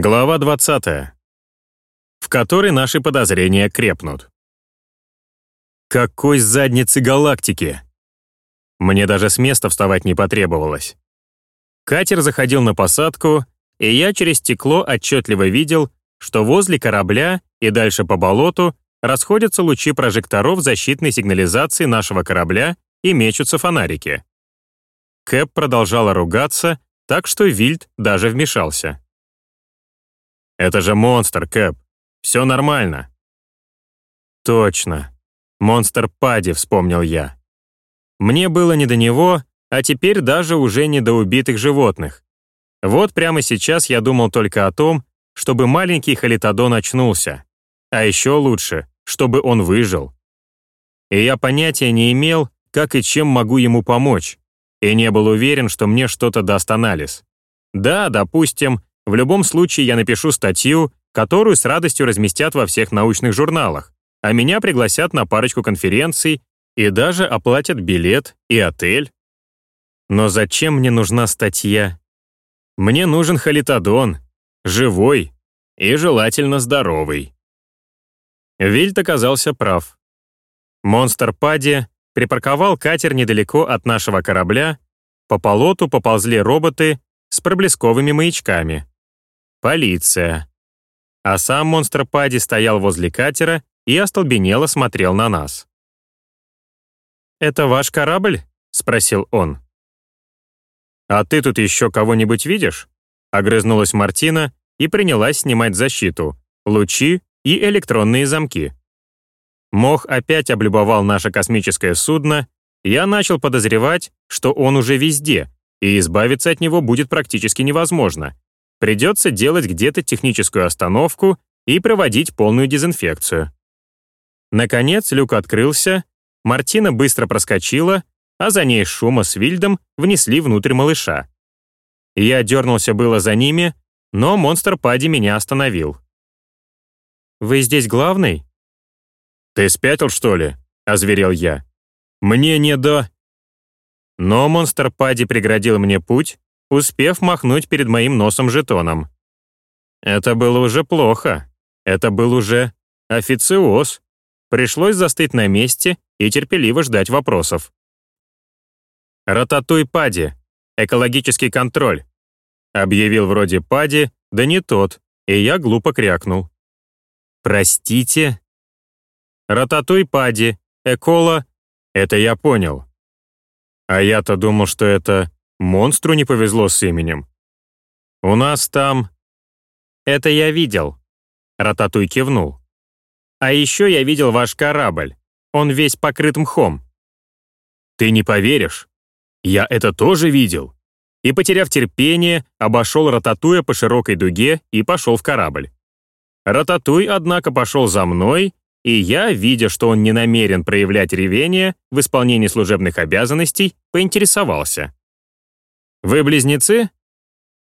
Глава 20. В которой наши подозрения крепнут. Какой задницы галактики! Мне даже с места вставать не потребовалось. Катер заходил на посадку, и я через стекло отчетливо видел, что возле корабля и дальше по болоту расходятся лучи прожекторов защитной сигнализации нашего корабля и мечутся фонарики. Кэп продолжала ругаться, так что Вильд даже вмешался. «Это же монстр, Кэп. Все нормально». «Точно. Монстр Пади», — вспомнил я. Мне было не до него, а теперь даже уже не до убитых животных. Вот прямо сейчас я думал только о том, чтобы маленький Халитодон очнулся. А еще лучше, чтобы он выжил. И я понятия не имел, как и чем могу ему помочь, и не был уверен, что мне что-то даст анализ. Да, допустим, в любом случае я напишу статью, которую с радостью разместят во всех научных журналах, а меня пригласят на парочку конференций и даже оплатят билет и отель. Но зачем мне нужна статья? Мне нужен халитодон, живой и желательно здоровый. Вильд оказался прав. Монстр Пади припарковал катер недалеко от нашего корабля, по полоту поползли роботы с проблесковыми маячками. Полиция. А сам монстр Пади стоял возле катера и остолбенело смотрел на нас. «Это ваш корабль?» — спросил он. «А ты тут еще кого-нибудь видишь?» — огрызнулась Мартина и принялась снимать защиту, лучи и электронные замки. Мох опять облюбовал наше космическое судно, я начал подозревать, что он уже везде, и избавиться от него будет практически невозможно. Придется делать где-то техническую остановку и проводить полную дезинфекцию. Наконец люк открылся, Мартина быстро проскочила, а за ней Шума с Вильдом внесли внутрь малыша. Я дернулся было за ними, но монстр Пади меня остановил. «Вы здесь главный?» «Ты спятил, что ли?» — озверел я. «Мне не до...» Но монстр Пади преградил мне путь, успев махнуть перед моим носом жетоном. Это было уже плохо. Это был уже официоз. Пришлось застыть на месте и терпеливо ждать вопросов. «Рататуй Пади. Экологический контроль», — объявил вроде Пади, да не тот, и я глупо крякнул. «Простите?» «Рататуй Пади, Экола...» Это я понял. А я-то думал, что это монстру не повезло с именем. У нас там... Это я видел. Рататуй кивнул. А еще я видел ваш корабль. Он весь покрыт мхом. Ты не поверишь. Я это тоже видел. И, потеряв терпение, обошел Рататуя по широкой дуге и пошел в корабль. Рататуй, однако, пошел за мной, и я, видя, что он не намерен проявлять ревение в исполнении служебных обязанностей, поинтересовался. «Вы близнецы?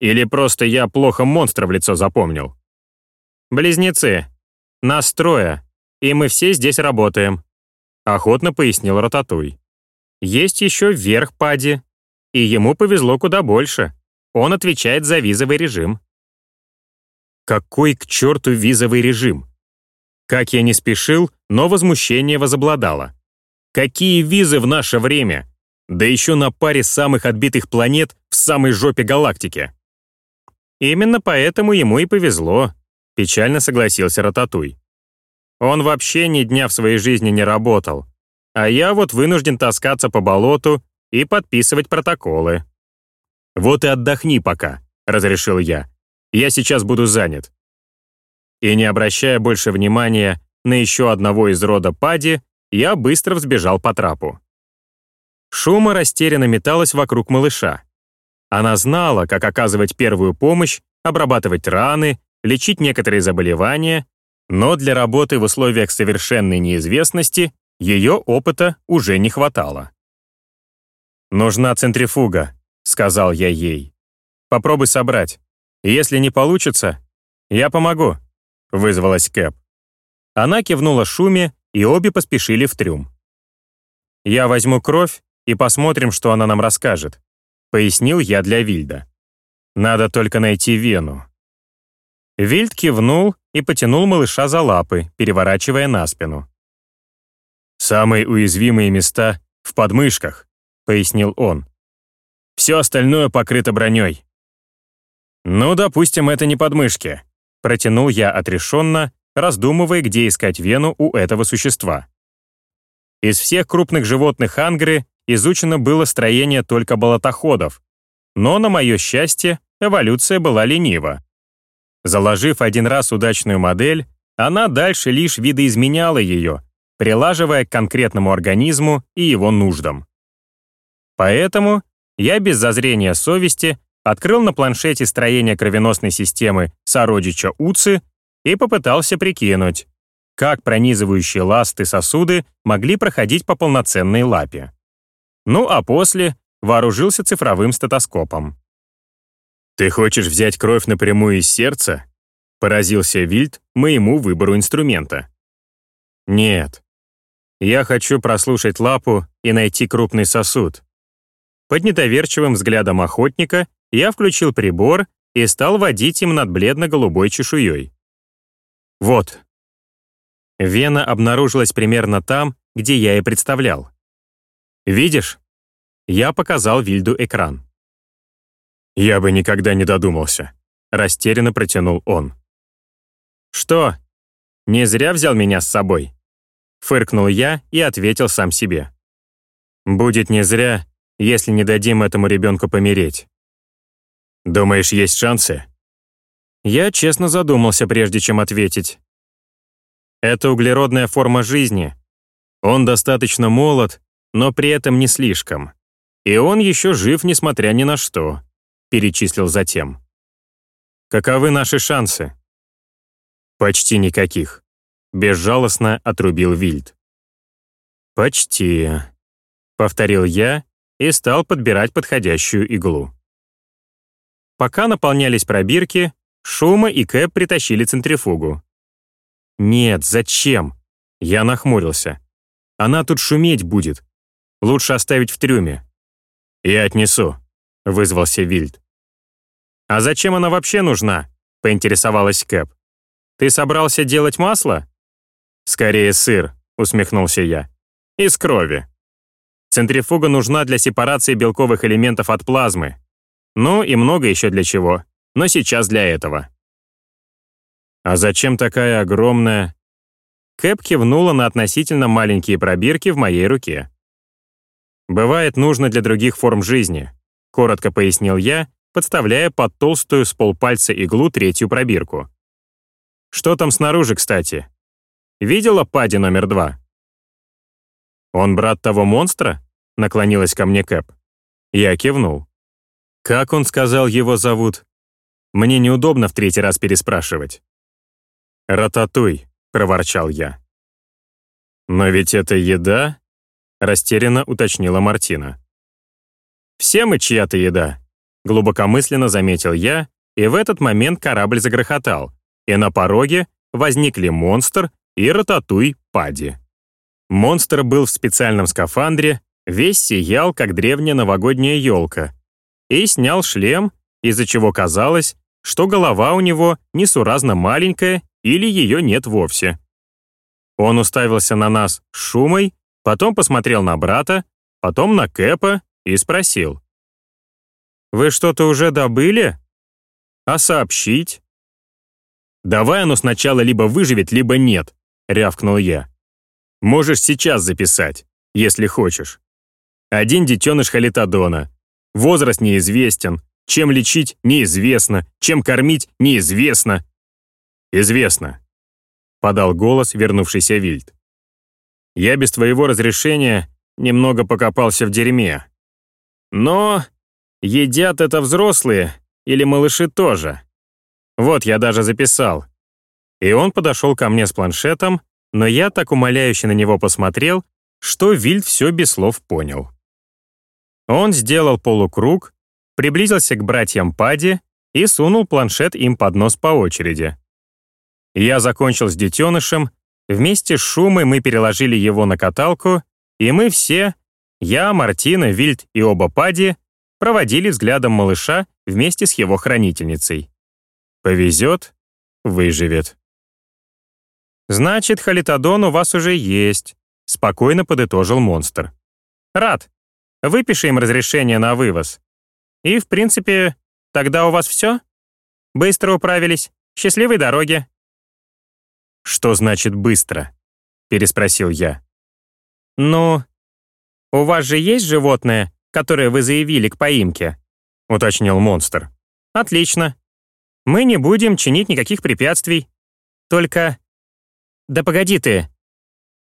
Или просто я плохо монстра в лицо запомнил?» «Близнецы. Нас трое, и мы все здесь работаем», — охотно пояснил Рататуй. «Есть еще верх Пади, и ему повезло куда больше. Он отвечает за визовый режим». Какой к черту визовый режим? Как я не спешил, но возмущение возобладало. Какие визы в наше время? Да еще на паре самых отбитых планет в самой жопе галактики. Именно поэтому ему и повезло, печально согласился Рататуй. Он вообще ни дня в своей жизни не работал, а я вот вынужден таскаться по болоту и подписывать протоколы. «Вот и отдохни пока», — разрешил я. Я сейчас буду занят». И не обращая больше внимания на еще одного из рода Пади, я быстро взбежал по трапу. Шума растерянно металась вокруг малыша. Она знала, как оказывать первую помощь, обрабатывать раны, лечить некоторые заболевания, но для работы в условиях совершенной неизвестности ее опыта уже не хватало. «Нужна центрифуга», — сказал я ей. «Попробуй собрать. «Если не получится, я помогу», — вызвалась Кэп. Она кивнула Шуме, и обе поспешили в трюм. «Я возьму кровь и посмотрим, что она нам расскажет», — пояснил я для Вильда. «Надо только найти вену». Вильд кивнул и потянул малыша за лапы, переворачивая на спину. «Самые уязвимые места в подмышках», — пояснил он. «Все остальное покрыто броней». «Ну, допустим, это не подмышки», — протянул я отрешенно, раздумывая, где искать вену у этого существа. Из всех крупных животных Ангры изучено было строение только болотоходов, но, на мое счастье, эволюция была ленива. Заложив один раз удачную модель, она дальше лишь видоизменяла ее, прилаживая к конкретному организму и его нуждам. Поэтому я без зазрения совести открыл на планшете строение кровеносной системы сородича Уцы и попытался прикинуть, как пронизывающие ласты сосуды могли проходить по полноценной лапе. Ну а после вооружился цифровым стетоскопом. «Ты хочешь взять кровь напрямую из сердца?» Поразился Вильд моему выбору инструмента. «Нет. Я хочу прослушать лапу и найти крупный сосуд». Под недоверчивым взглядом охотника я включил прибор и стал водить им над бледно-голубой чешуей. Вот. Вена обнаружилась примерно там, где я и представлял. Видишь? Я показал Вильду экран. «Я бы никогда не додумался», — растерянно протянул он. «Что, не зря взял меня с собой?» Фыркнул я и ответил сам себе. «Будет не зря, если не дадим этому ребенку помереть». «Думаешь, есть шансы?» Я честно задумался, прежде чем ответить. Это углеродная форма жизни. Он достаточно молод, но при этом не слишком. И он еще жив, несмотря ни на что», — перечислил затем. «Каковы наши шансы?» «Почти никаких», — безжалостно отрубил Вильд. «Почти», — повторил я и стал подбирать подходящую иглу. Пока наполнялись пробирки, Шума и Кэп притащили центрифугу. «Нет, зачем?» Я нахмурился. «Она тут шуметь будет. Лучше оставить в трюме». «Я отнесу», — вызвался Вильд. «А зачем она вообще нужна?» — поинтересовалась Кэп. «Ты собрался делать масло?» «Скорее сыр», — усмехнулся я. «Из крови». Центрифуга нужна для сепарации белковых элементов от плазмы. Ну и много еще для чего, но сейчас для этого. «А зачем такая огромная...» Кэп кивнула на относительно маленькие пробирки в моей руке. «Бывает нужно для других форм жизни», — коротко пояснил я, подставляя под толстую с полпальца иглу третью пробирку. «Что там снаружи, кстати? Видела Пади номер два?» «Он брат того монстра?» — наклонилась ко мне Кэп. Я кивнул. «Как он сказал, его зовут?» Мне неудобно в третий раз переспрашивать. «Рататуй», — проворчал я. «Но ведь это еда?» Растерянно уточнила Мартина. «Все мы чья-то еда», — глубокомысленно заметил я, и в этот момент корабль загрохотал, и на пороге возникли монстр и рататуй Пади. Монстр был в специальном скафандре, весь сиял, как древняя новогодняя елка, и снял шлем, из-за чего казалось, что голова у него несуразно маленькая или ее нет вовсе. Он уставился на нас шумой Потом посмотрел на брата, потом на Кэпа и спросил. «Вы что-то уже добыли? А сообщить?» «Давай оно сначала либо выживет, либо нет», — рявкнул я. «Можешь сейчас записать, если хочешь. Один детеныш халитодона. Возраст неизвестен. Чем лечить — неизвестно. Чем кормить — неизвестно. «Известно», — подал голос вернувшийся Вильд. Я без твоего разрешения немного покопался в дерьме. Но едят это взрослые или малыши тоже. Вот я даже записал. И он подошел ко мне с планшетом, но я так умоляюще на него посмотрел, что Вильд все без слов понял. Он сделал полукруг, приблизился к братьям Пади и сунул планшет им под нос по очереди. Я закончил с детенышем, Вместе с Шумой мы переложили его на каталку, и мы все, я, Мартина, Вильд и оба Пади, проводили взглядом малыша вместе с его хранительницей. Повезет выживет. «Значит, халитодон у вас уже есть», — спокойно подытожил монстр. «Рад. Выпиши им разрешение на вывоз. И, в принципе, тогда у вас все? Быстро управились. Счастливой дороги». «Что значит «быстро»?» — переспросил я. «Ну, у вас же есть животное, которое вы заявили к поимке?» — уточнил монстр. «Отлично. Мы не будем чинить никаких препятствий. Только... Да погоди ты!»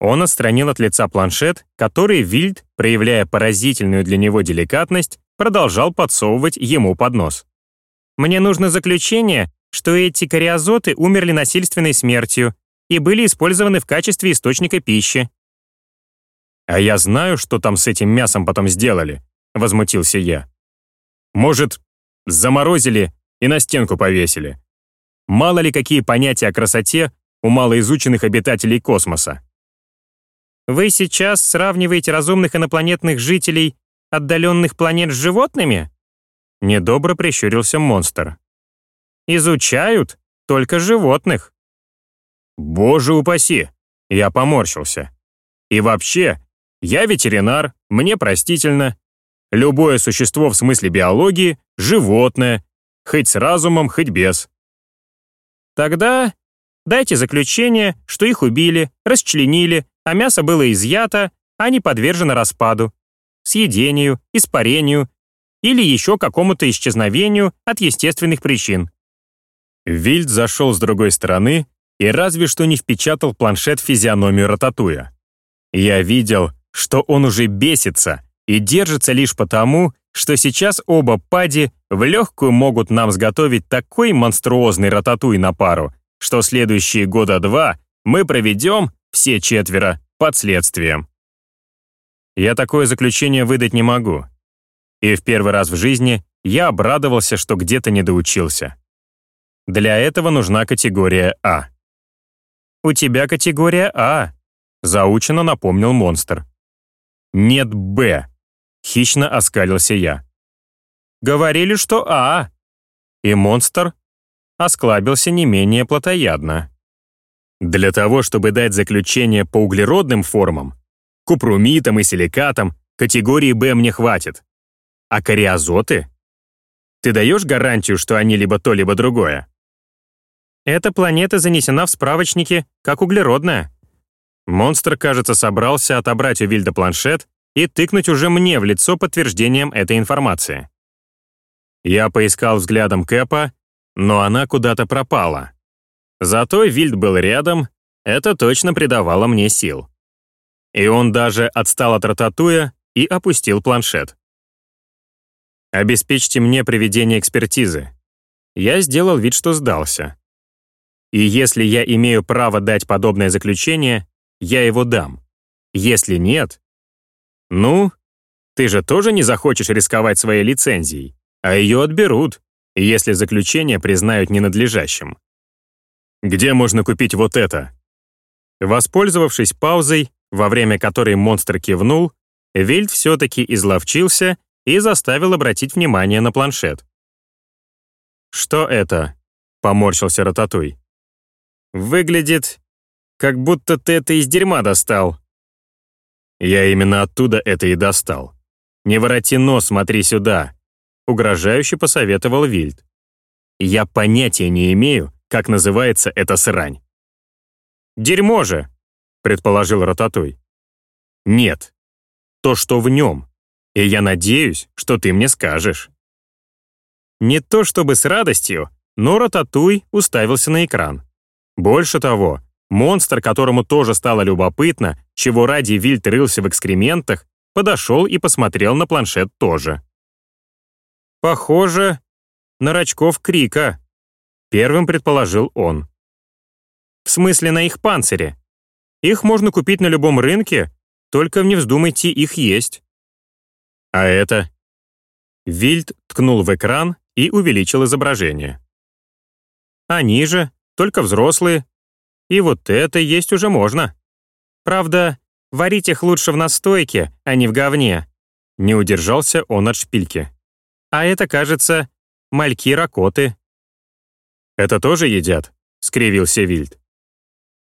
Он отстранил от лица планшет, который Вильд, проявляя поразительную для него деликатность, продолжал подсовывать ему под нос. «Мне нужно заключение, что эти кариозоты умерли насильственной смертью и были использованы в качестве источника пищи». «А я знаю, что там с этим мясом потом сделали», — возмутился я. «Может, заморозили и на стенку повесили. Мало ли какие понятия о красоте у малоизученных обитателей космоса. Вы сейчас сравниваете разумных инопланетных жителей отдаленных планет с животными? Недобро прищурился монстр. Изучают только животных. Боже упаси! Я поморщился. И вообще, я ветеринар, мне простительно. Любое существо в смысле биологии — животное, хоть с разумом, хоть без. Тогда дайте заключение, что их убили, расчленили, а мясо было изъято, а не подвержено распаду, съедению, испарению или еще какому-то исчезновению от естественных причин. Вильд зашел с другой стороны и разве что не впечатал планшет в физиономию Рататуя. Я видел, что он уже бесится и держится лишь потому, что сейчас оба пади в легкую могут нам сготовить такой монструозный рататуй на пару, что следующие года два мы проведем, все четверо, под следствием. Я такое заключение выдать не могу. И в первый раз в жизни я обрадовался, что где-то не доучился. Для этого нужна категория А. «У тебя категория А», — заучено напомнил монстр. «Нет Б», Хищно оскалился я. «Говорили, что А!» И монстр осклабился не менее плотоядно. Для того, чтобы дать заключение по углеродным формам, купрумитам и силикатам, категории Б мне хватит. А кариазоты? Ты даешь гарантию, что они либо то, либо другое? Эта планета занесена в справочнике как углеродная. Монстр, кажется, собрался отобрать у Вильда планшет и тыкнуть уже мне в лицо подтверждением этой информации. Я поискал взглядом Кэпа, но она куда-то пропала. Зато Вильд был рядом, это точно придавало мне сил. И он даже отстал от рататуя и опустил планшет. «Обеспечьте мне приведение экспертизы». Я сделал вид, что сдался. И если я имею право дать подобное заключение, я его дам. Если нет, «Ну, ты же тоже не захочешь рисковать своей лицензией, а ее отберут, если заключение признают ненадлежащим». «Где можно купить вот это?» Воспользовавшись паузой, во время которой монстр кивнул, Вильд все-таки изловчился и заставил обратить внимание на планшет. «Что это?» — поморщился Рататуй. «Выглядит, как будто ты это из дерьма достал», я именно оттуда это и достал. «Не вороти нос, смотри сюда», — угрожающе посоветовал Вильд. «Я понятия не имею, как называется эта срань». «Дерьмо же», — предположил Рататуй. «Нет, то, что в нем, и я надеюсь, что ты мне скажешь». Не то чтобы с радостью, но Рататуй уставился на экран. Больше того, Монстр, которому тоже стало любопытно, чего ради Вильд рылся в экскрементах, подошел и посмотрел на планшет тоже. «Похоже на рачков Крика», — первым предположил он. «В смысле на их панцире. Их можно купить на любом рынке, только не вздумайте их есть». «А это?» Вильд ткнул в экран и увеличил изображение. «Они же, только взрослые, и вот это есть уже можно. Правда, варить их лучше в настойке, а не в говне. Не удержался он от шпильки. А это, кажется, мальки ракоты. Это тоже едят? — скривился Вильд.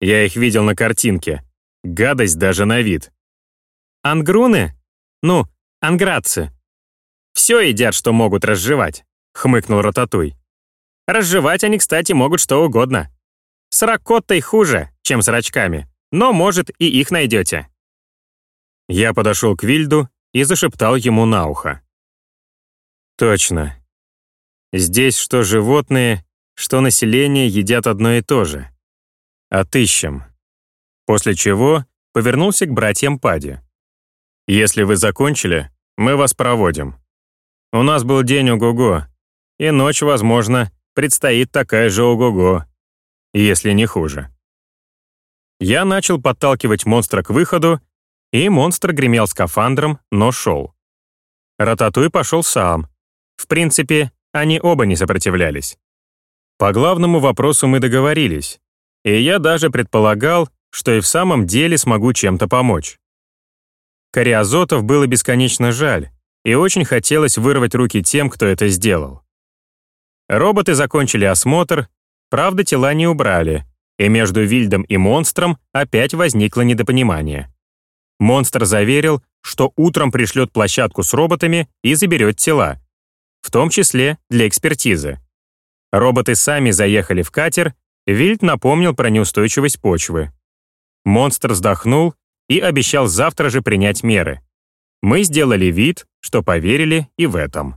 «Я их видел на картинке. Гадость даже на вид». «Ангруны? Ну, анградцы. Все едят, что могут разжевать», — хмыкнул Рататуй. «Разжевать они, кстати, могут что угодно. С ракоттой хуже, чем с рачками, но, может, и их найдете». Я подошел к Вильду и зашептал ему на ухо. «Точно. Здесь что животные, что население едят одно и то же. Отыщем». После чего повернулся к братьям Пади. «Если вы закончили, мы вас проводим. У нас был день ого-го, и ночь, возможно, предстоит такая же ого-го если не хуже. Я начал подталкивать монстра к выходу, и монстр гремел скафандром, но шел. Рататуй пошел сам. В принципе, они оба не сопротивлялись. По главному вопросу мы договорились, и я даже предполагал, что и в самом деле смогу чем-то помочь. Кариазотов было бесконечно жаль, и очень хотелось вырвать руки тем, кто это сделал. Роботы закончили осмотр, Правда, тела не убрали, и между Вильдом и монстром опять возникло недопонимание. Монстр заверил, что утром пришлет площадку с роботами и заберет тела, в том числе для экспертизы. Роботы сами заехали в катер, Вильд напомнил про неустойчивость почвы. Монстр вздохнул и обещал завтра же принять меры. Мы сделали вид, что поверили и в этом.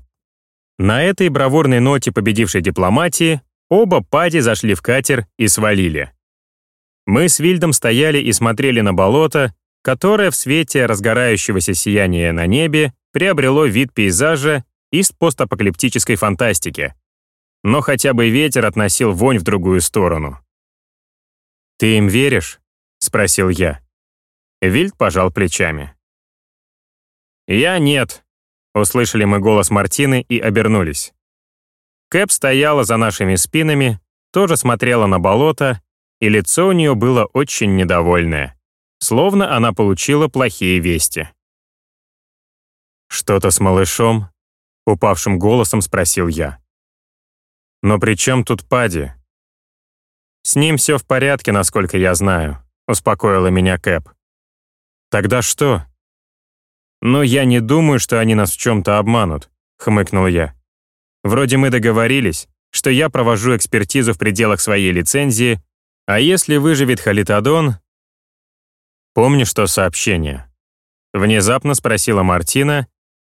На этой бравурной ноте победившей дипломатии Оба пади зашли в катер и свалили. Мы с Вильдом стояли и смотрели на болото, которое в свете разгорающегося сияния на небе приобрело вид пейзажа из постапокалиптической фантастики. Но хотя бы ветер относил вонь в другую сторону. «Ты им веришь?» — спросил я. Вильд пожал плечами. «Я нет», — услышали мы голос Мартины и обернулись. Кэп стояла за нашими спинами, тоже смотрела на болото, и лицо у нее было очень недовольное, словно она получила плохие вести. «Что-то с малышом?» — упавшим голосом спросил я. «Но при чем тут Пади?» «С ним все в порядке, насколько я знаю», — успокоила меня Кэп. «Тогда что?» «Ну, я не думаю, что они нас в чем-то обманут», — хмыкнул я. Вроде мы договорились, что я провожу экспертизу в пределах своей лицензии, а если выживет халитодон... Помнишь то сообщение? Внезапно спросила Мартина,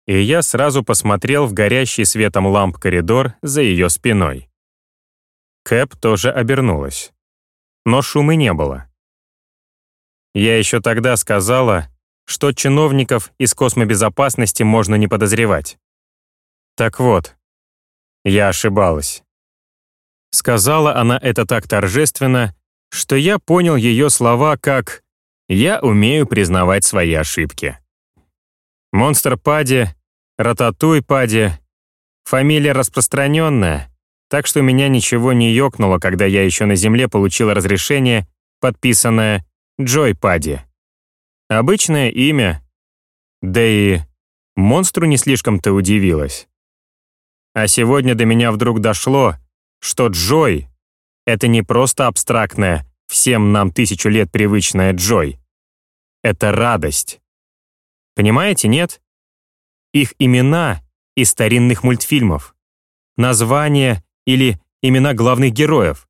и я сразу посмотрел в горящий светом ламп коридор за ее спиной. Кэп тоже обернулась. Но шума не было. Я еще тогда сказала, что чиновников из космобезопасности можно не подозревать. Так вот, я ошибалась. Сказала она это так торжественно, что я понял ее слова как «я умею признавать свои ошибки». Монстр Пади, Рататуй Пади, фамилия распространенная, так что меня ничего не ёкнуло, когда я еще на Земле получила разрешение, подписанное Джой Пади. Обычное имя, да и монстру не слишком-то удивилась. А сегодня до меня вдруг дошло, что Джой — это не просто абстрактная, всем нам тысячу лет привычная Джой. Это радость. Понимаете, нет? Их имена из старинных мультфильмов. Названия или имена главных героев.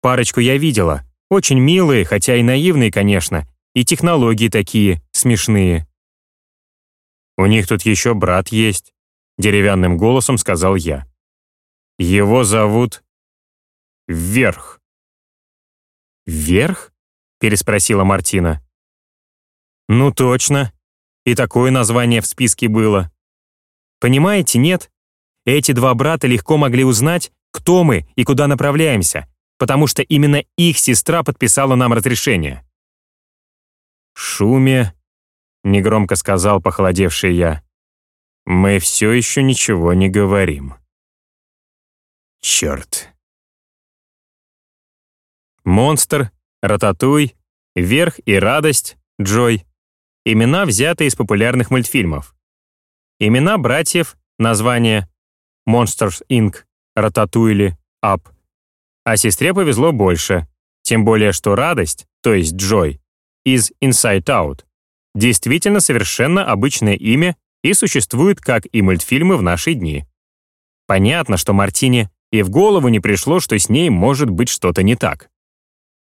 Парочку я видела. Очень милые, хотя и наивные, конечно. И технологии такие смешные. У них тут еще брат есть деревянным голосом сказал я. Его зовут Вверх. Вверх? переспросила Мартина. Ну точно. И такое название в списке было. Понимаете, нет? Эти два брата легко могли узнать, кто мы и куда направляемся, потому что именно их сестра подписала нам разрешение. «Шуме», — негромко сказал похолодевший я мы все еще ничего не говорим. Черт. Монстр, Рататуй, Верх и Радость, Джой. Имена взяты из популярных мультфильмов. Имена братьев, название Monsters Inc., Рататуйли, Ап. А сестре повезло больше, тем более что радость, то есть Джой, из Inside Out, действительно совершенно обычное имя и существует как и мультфильмы в наши дни. Понятно, что Мартине и в голову не пришло, что с ней может быть что-то не так.